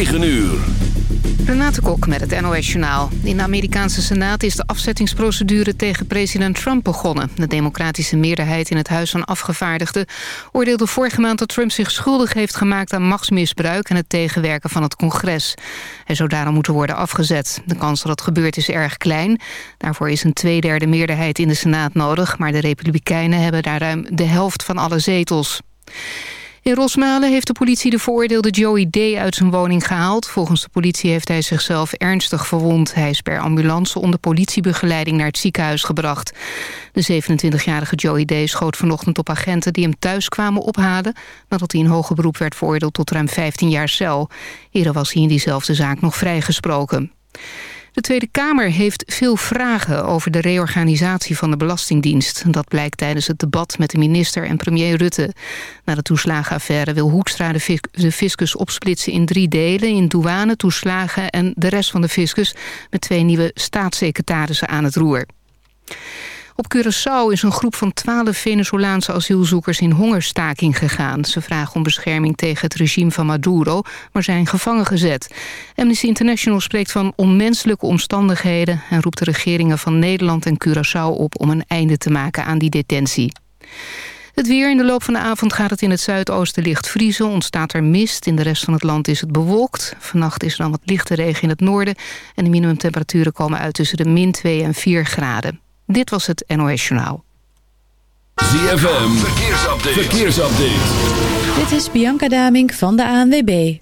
9 uur. Renate Kok met het NOS Journaal. In de Amerikaanse Senaat is de afzettingsprocedure tegen president Trump begonnen. De democratische meerderheid in het Huis van Afgevaardigden... oordeelde vorige maand dat Trump zich schuldig heeft gemaakt aan machtsmisbruik... en het tegenwerken van het congres. Hij zou daarom moeten worden afgezet. De kans dat dat gebeurt is erg klein. Daarvoor is een tweederde meerderheid in de Senaat nodig... maar de Republikeinen hebben daar ruim de helft van alle zetels. In Rosmalen heeft de politie de veroordeelde Joey D. uit zijn woning gehaald. Volgens de politie heeft hij zichzelf ernstig verwond. Hij is per ambulance onder politiebegeleiding naar het ziekenhuis gebracht. De 27-jarige Joey D. schoot vanochtend op agenten die hem thuis kwamen ophalen... nadat hij in hoger beroep werd veroordeeld tot ruim 15 jaar cel. Eerder was hij in diezelfde zaak nog vrijgesproken. De Tweede Kamer heeft veel vragen over de reorganisatie van de Belastingdienst. Dat blijkt tijdens het debat met de minister en premier Rutte. Na de toeslagenaffaire wil Hoekstra de fiscus opsplitsen in drie delen... in douane, toeslagen en de rest van de fiscus... met twee nieuwe staatssecretarissen aan het roer. Op Curaçao is een groep van twaalf Venezolaanse asielzoekers in hongerstaking gegaan. Ze vragen om bescherming tegen het regime van Maduro, maar zijn gevangen gezet. Amnesty International spreekt van onmenselijke omstandigheden... en roept de regeringen van Nederland en Curaçao op om een einde te maken aan die detentie. Het weer in de loop van de avond gaat het in het zuidoosten licht vriezen. Ontstaat er mist. In de rest van het land is het bewolkt. Vannacht is er dan wat lichte regen in het noorden. En de minimumtemperaturen komen uit tussen de min 2 en 4 graden. Dit was het NOS Journaal. ZFM, verkeersupdate. verkeersupdate. Dit is Bianca Damink van de ANWB.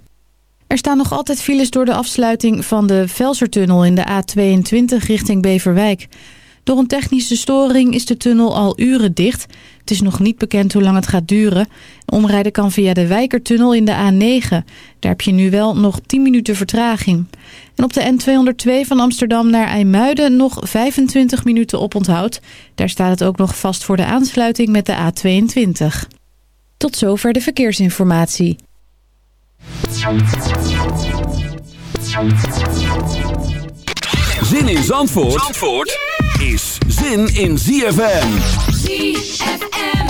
Er staan nog altijd files door de afsluiting van de Velsertunnel in de A22 richting Beverwijk. Door een technische storing is de tunnel al uren dicht. Het is nog niet bekend hoe lang het gaat duren. Omrijden kan via de Wijkertunnel in de A9. Daar heb je nu wel nog 10 minuten vertraging. En op de N202 van Amsterdam naar IJmuiden nog 25 minuten op onthoud. Daar staat het ook nog vast voor de aansluiting met de A22. Tot zover de verkeersinformatie. Zin in Zandvoort, Zandvoort? Is zin in ZFM. ZFM.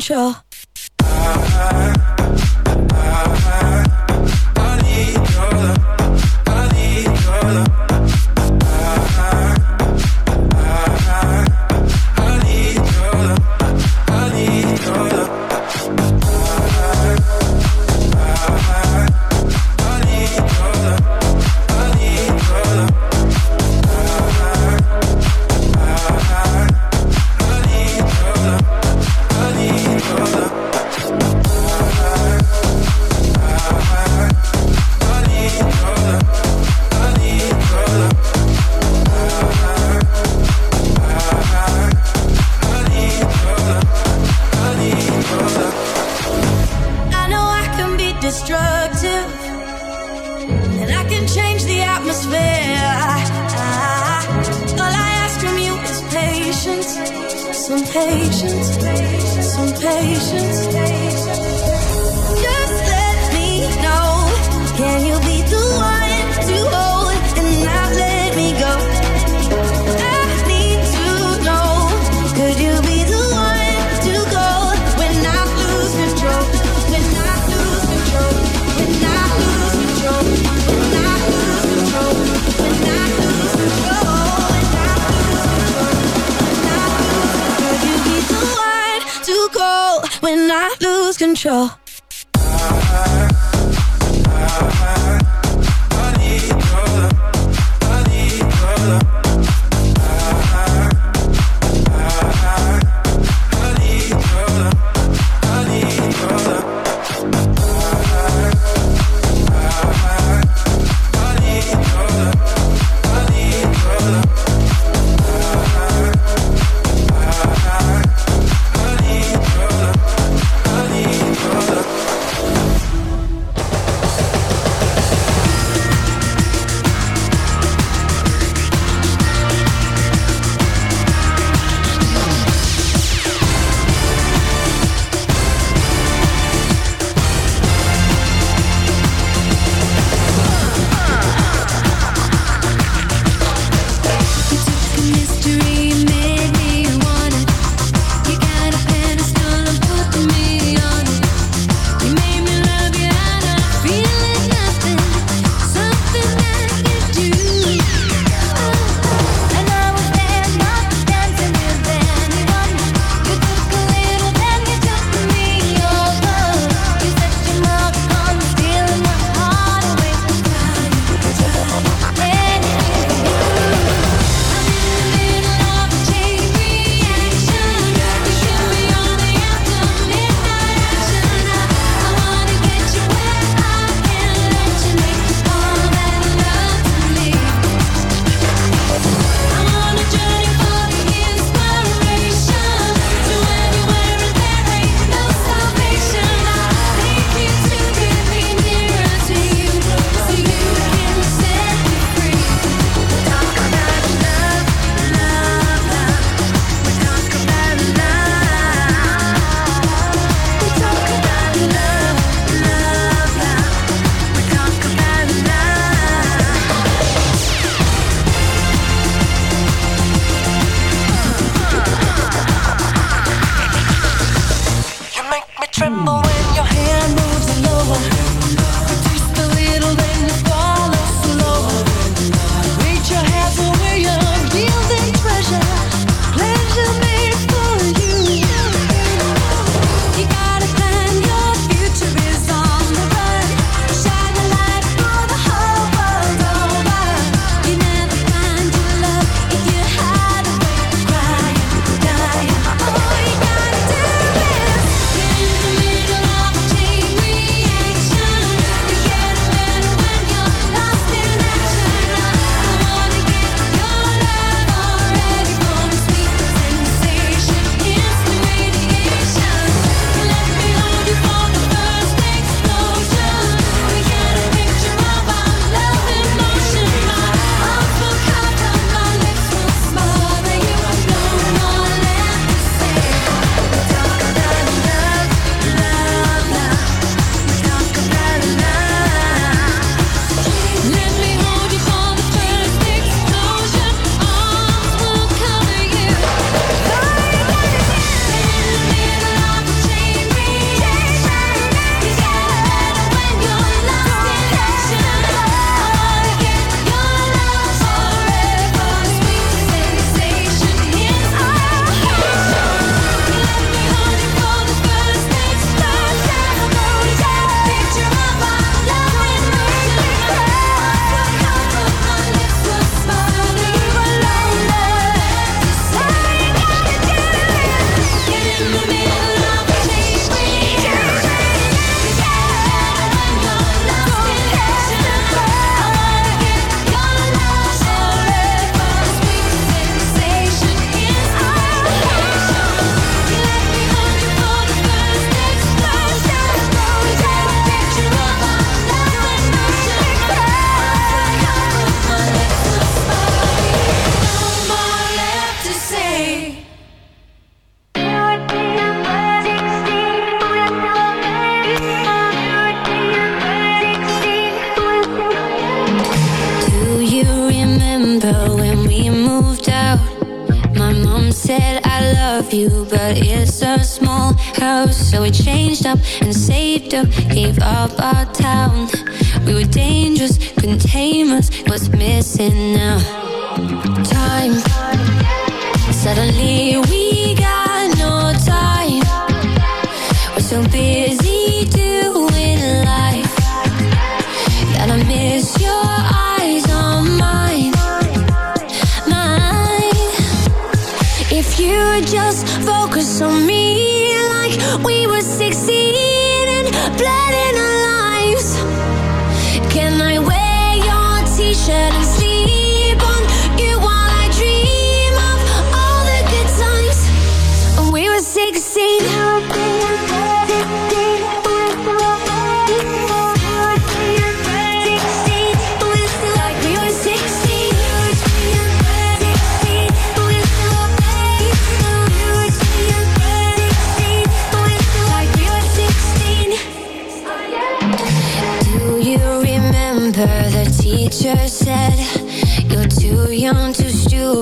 Lose I lose control?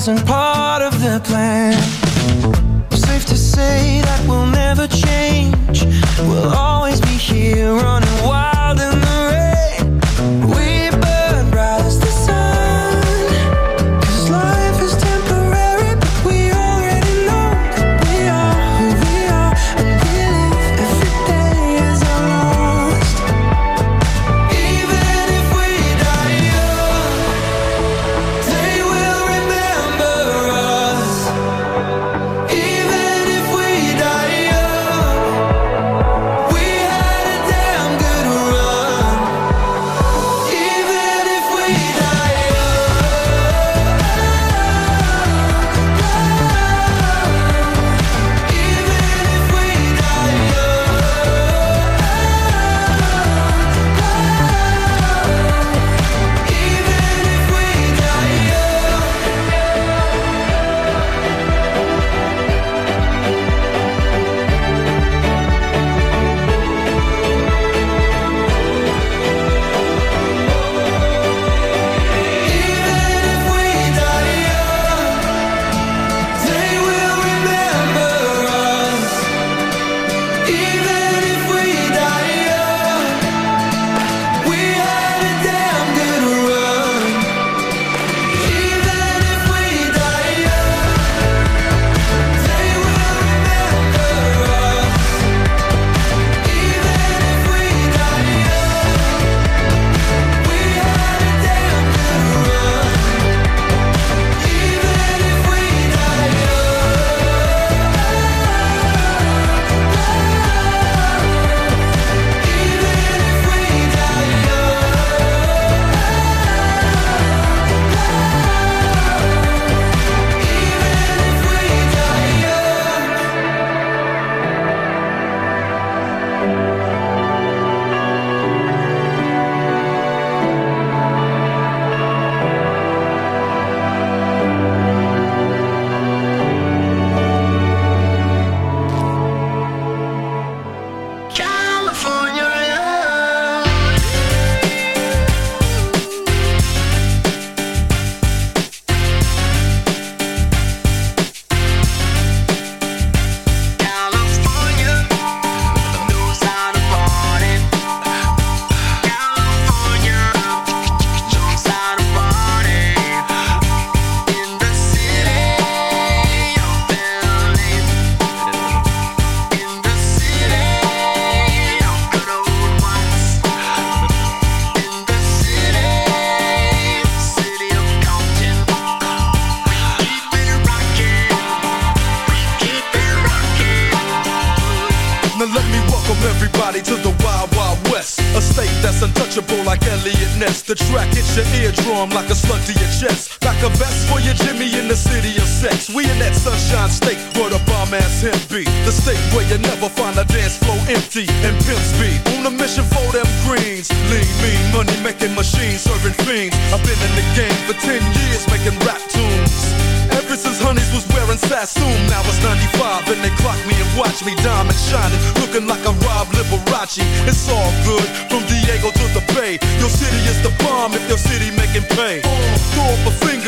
wasn't part of the plan. Safe to say that we'll never change. We'll always be here running wild.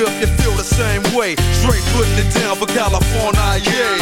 if you feel the same way. Straight putting it down for California, yeah.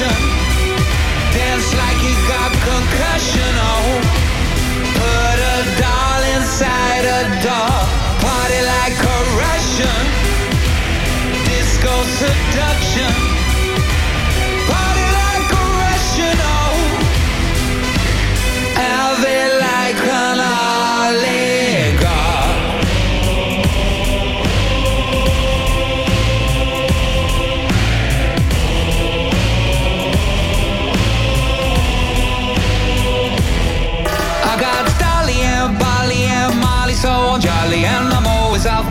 Discussion. Dance like you got concussion. Oh, put a doll inside a doll. Party like a Russian. Disco seduction.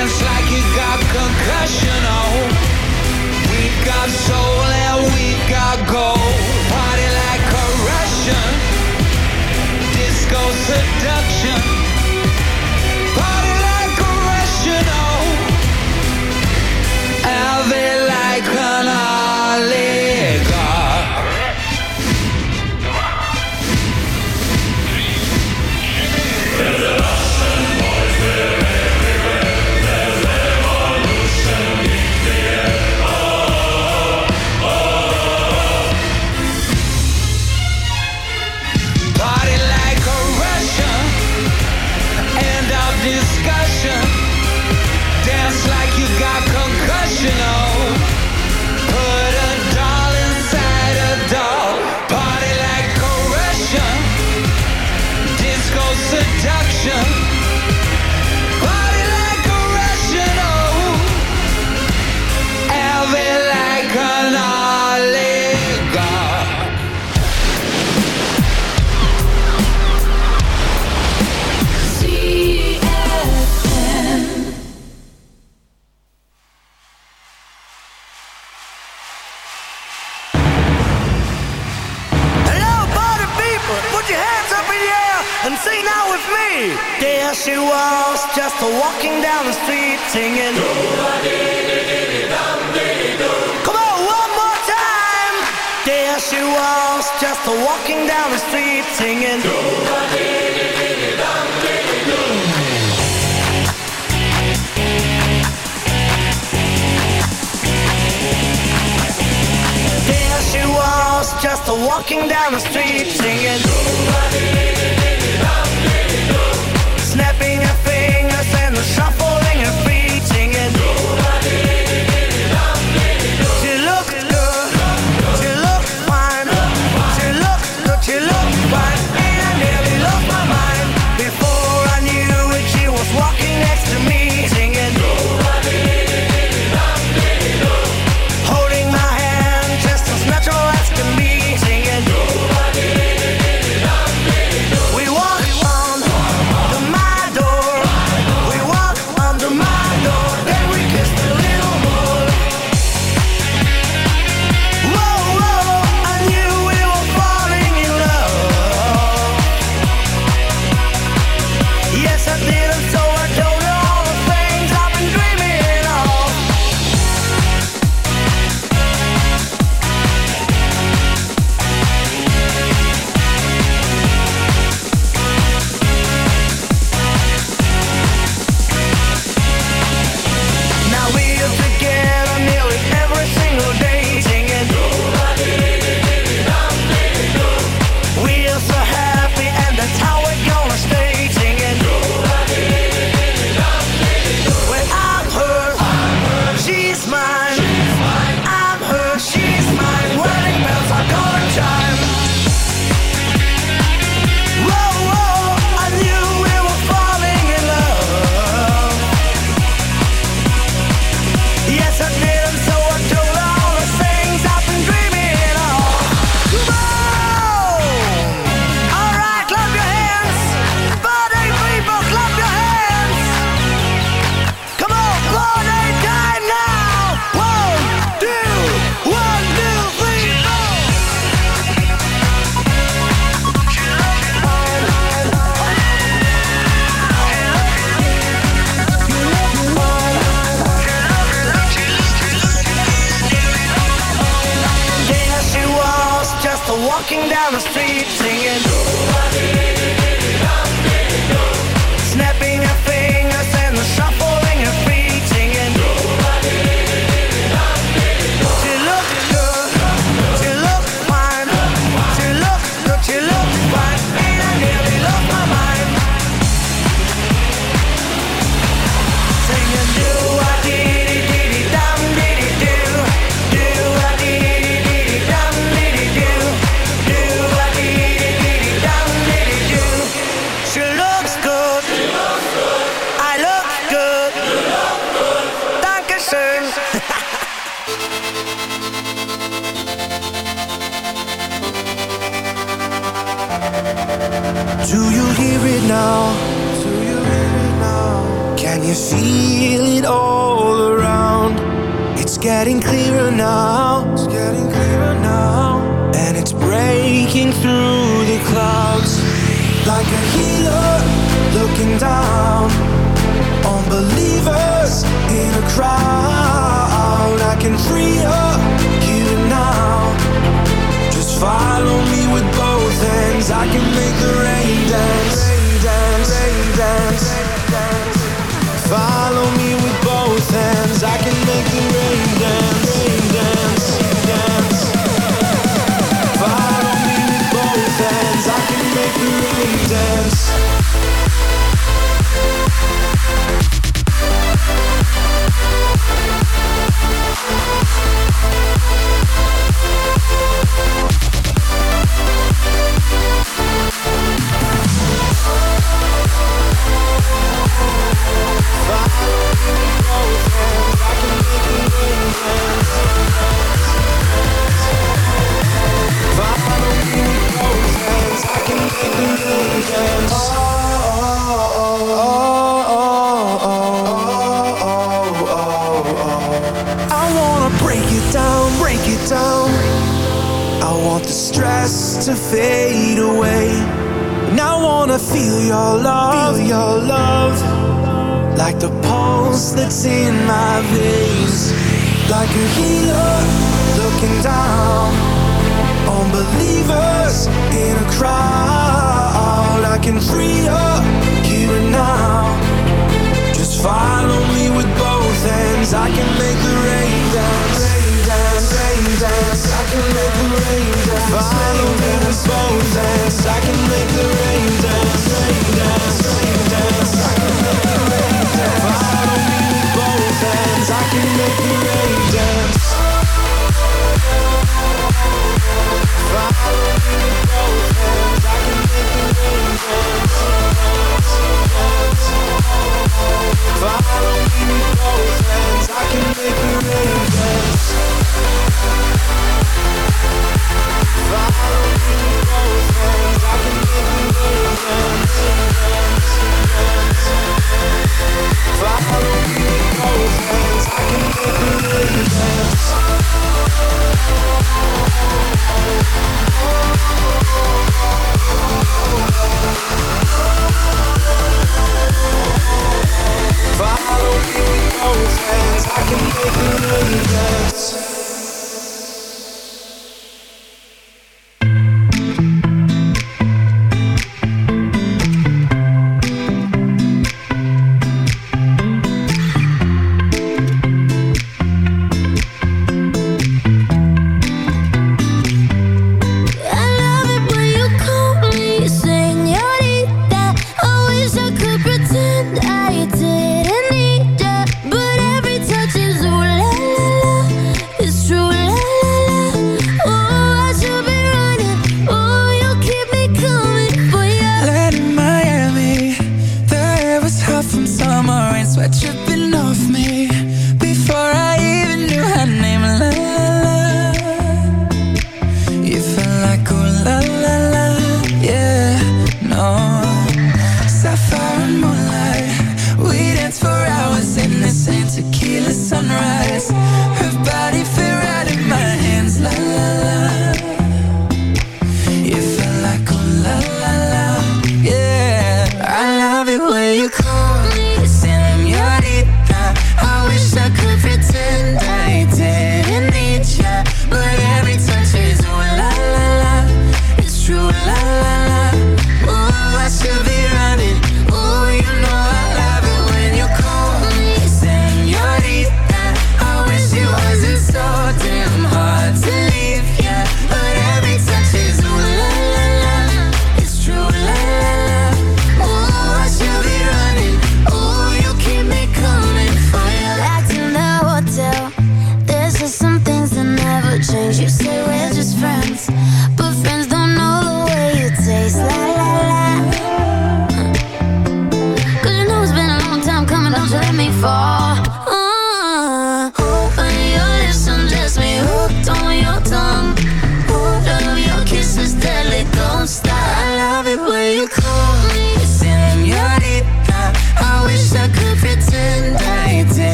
Dance like you got concussion. Oh, we got soul and we got gold. Party like a Russian. Disco singing. Come on, one more time. There she was, just walking down the street singing. There she was, just walking down the street singing.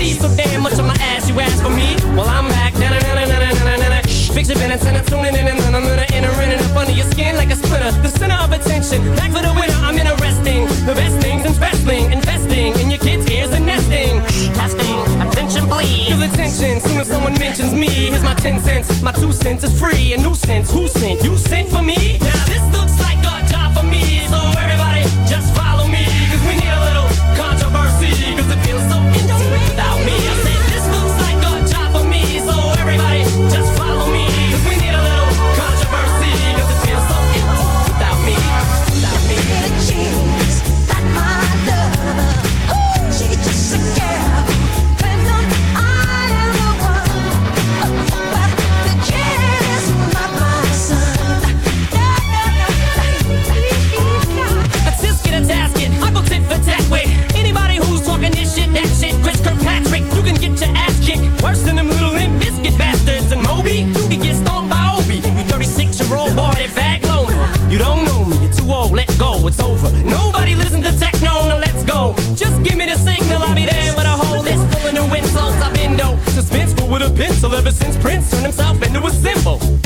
see so damn much of my ass. You ask for me? Well, I'm back. Na na na na na na na. Fix your been antenna, tuning in and then I'm gonna enter in and up under your skin like a splinter. The center of attention, back for the winner. I'm interesting. The best things in wrestling, investing in your kids' ears and nesting. Testing, attention please. Feel attention soon as someone mentions me. Here's my ten cents, my two cents is free. A nuisance, who sent? You sent for me? Now this looks like a job for me. So everybody.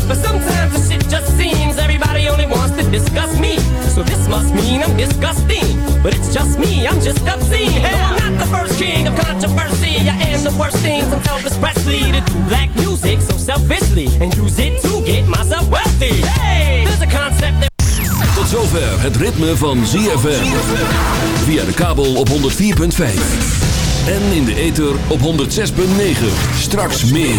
But sometimes the shit just seems everybody only wants to discuss me. So this must mean I'm disgusting. But it's just me, I'm just obscene. hey, I'm not the first king of controversy. I am the worst thing since Elvis Presley to do black music so selfishly and use it to get myself wealthy. Hey, there's a concept that. Tot zover het ritme van ZFM. Via de kabel op 104.5. En in de ether op 106.9. Straks meer.